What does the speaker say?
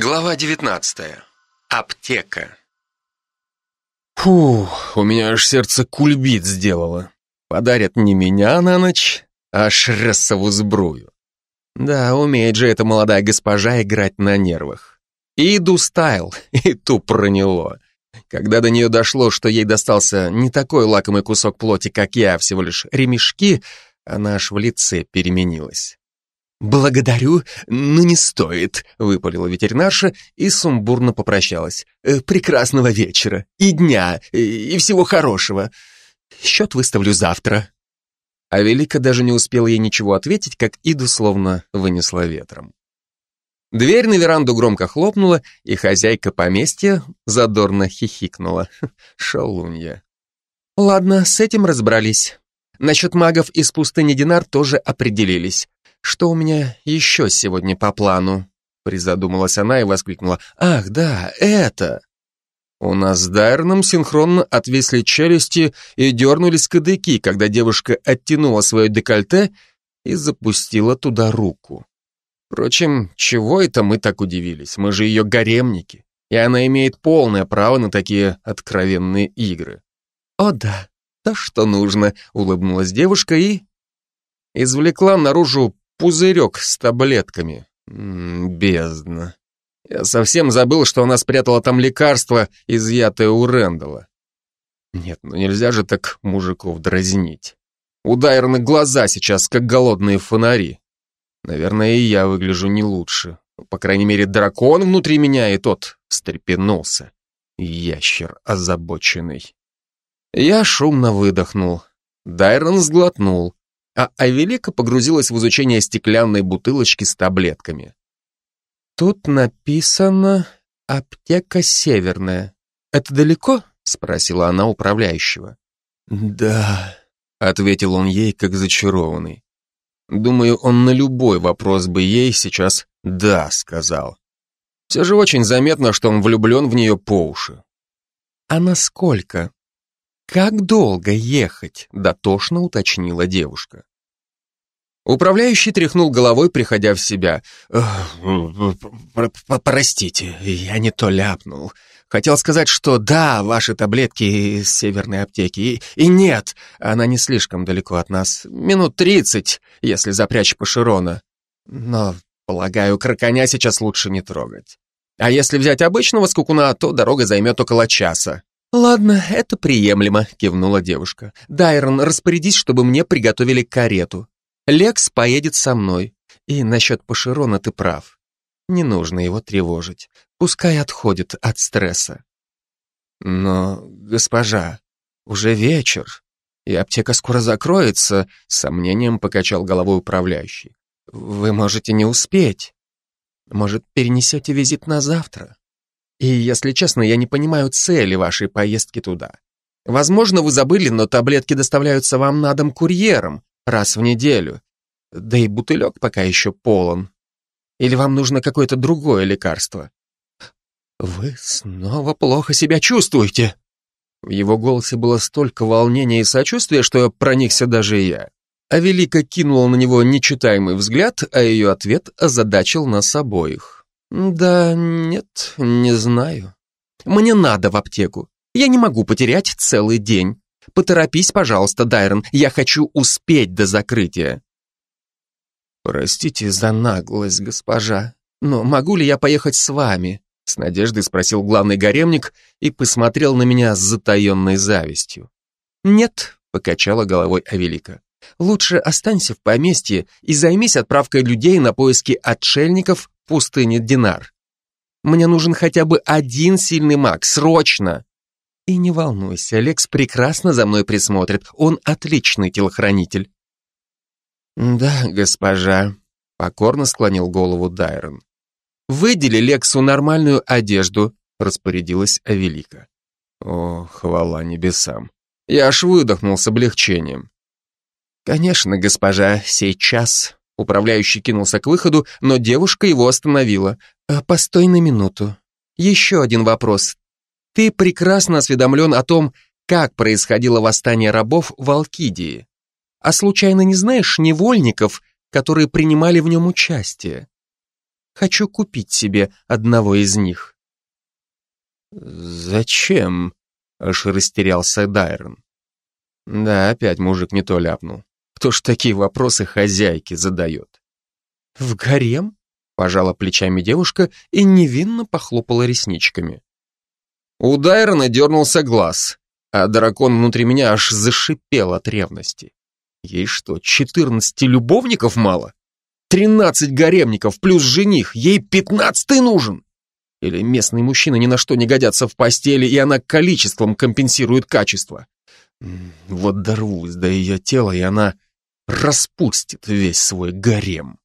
Глава 19. Аптека. Фух, у меня аж сердце кульбит сделало. Подарят не меня на ночь, а шрессову сбрую. Да, умеет же эта молодая госпожа играть на нервах. И иду стайл, и ту проняло. Когда до нее дошло, что ей достался не такой лакомый кусок плоти, как я, всего лишь ремешки, она аж в лице переменилась. «Благодарю, но не стоит», — выпалила ветеринарша и сумбурно попрощалась. «Э, «Прекрасного вечера, и дня, и всего хорошего. Счет выставлю завтра». А Велика даже не успела ей ничего ответить, как Иду словно вынесла ветром. Дверь на веранду громко хлопнула, и хозяйка поместья задорно хихикнула. Шалунья. Ладно, с этим разобрались. Насчет магов из пустыни Динар тоже определились. Что у меня еще сегодня по плану? Призадумалась она и воскликнула. Ах, да, это! У нас с Дайерном синхронно отвисли челюсти и дернулись кадыки, когда девушка оттянула свое декольте и запустила туда руку. Впрочем, чего это мы так удивились? Мы же ее гаремники, и она имеет полное право на такие откровенные игры. О да, то, что нужно, улыбнулась девушка и... Извлекла наружу пузырек с таблетками. М -м, бездна. Я совсем забыл, что она спрятала там лекарство, изъятое у Рэндала. Нет, ну нельзя же так мужиков дразнить. У Дайрона глаза сейчас, как голодные фонари. Наверное, и я выгляжу не лучше. По крайней мере, дракон внутри меня, и тот встрепенулся. Ящер озабоченный. Я шумно выдохнул. Дайрон сглотнул а Авелика погрузилась в изучение стеклянной бутылочки с таблетками. «Тут написано «Аптека Северная». Это далеко?» — спросила она управляющего. «Да», — ответил он ей, как зачарованный. Думаю, он на любой вопрос бы ей сейчас «да» сказал. Все же очень заметно, что он влюблен в нее по уши. «А насколько?» «Как долго ехать?» — дотошно уточнила девушка. Управляющий тряхнул головой, приходя в себя. «Простите, я не то ляпнул. Хотел сказать, что да, ваши таблетки из северной аптеки. И, и нет, она не слишком далеко от нас. Минут тридцать, если запрячь Паширона. Но, полагаю, краконя сейчас лучше не трогать. А если взять обычного скукуна, то дорога займет около часа. «Ладно, это приемлемо», — кивнула девушка. «Дайрон, распорядись, чтобы мне приготовили карету. Лекс поедет со мной. И насчет Паширона ты прав. Не нужно его тревожить. Пускай отходит от стресса». «Но, госпожа, уже вечер, и аптека скоро закроется», — сомнением покачал головой управляющий. «Вы можете не успеть. Может, перенесете визит на завтра?» И, если честно, я не понимаю цели вашей поездки туда. Возможно, вы забыли, но таблетки доставляются вам на дом курьером раз в неделю. Да и бутылек пока еще полон. Или вам нужно какое-то другое лекарство? Вы снова плохо себя чувствуете. В его голосе было столько волнения и сочувствия, что проникся даже я. А Велика кинула на него нечитаемый взгляд, а ее ответ озадачил нас обоих. «Да нет, не знаю. Мне надо в аптеку. Я не могу потерять целый день. Поторопись, пожалуйста, Дайрон, я хочу успеть до закрытия». «Простите за наглость, госпожа, но могу ли я поехать с вами?» С надеждой спросил главный гаремник и посмотрел на меня с затаенной завистью. «Нет», — покачала головой Авелика. «Лучше останься в поместье и займись отправкой людей на поиски отшельников пустыне Динар. Мне нужен хотя бы один сильный маг, срочно. И не волнуйся, Алекс прекрасно за мной присмотрит, он отличный телохранитель. Да, госпожа, покорно склонил голову Дайрон. Выдели Лексу нормальную одежду, распорядилась Авелика. О, хвала небесам. Я аж выдохнул с облегчением. Конечно, госпожа, сейчас. Управляющий кинулся к выходу, но девушка его остановила. «Э, «Постой на минуту. Еще один вопрос. Ты прекрасно осведомлен о том, как происходило восстание рабов в Алкидии. А случайно не знаешь невольников, которые принимали в нем участие?» Хочу купить себе одного из них. Зачем? Аж растерялся Дайрон. Да, опять мужик не то ляпнул. Кто ж такие вопросы хозяйке задает? В гарем? Пожала плечами девушка и невинно похлопала ресничками. У Дайрона дернулся глаз, а дракон внутри меня аж зашипел от ревности. Ей что, четырнадцати любовников мало? Тринадцать гаремников плюс жених, ей пятнадцатый нужен? Или местные мужчины ни на что не годятся в постели, и она количеством компенсирует качество? Вот дорвусь до ее тела, и она распустит весь свой гарем.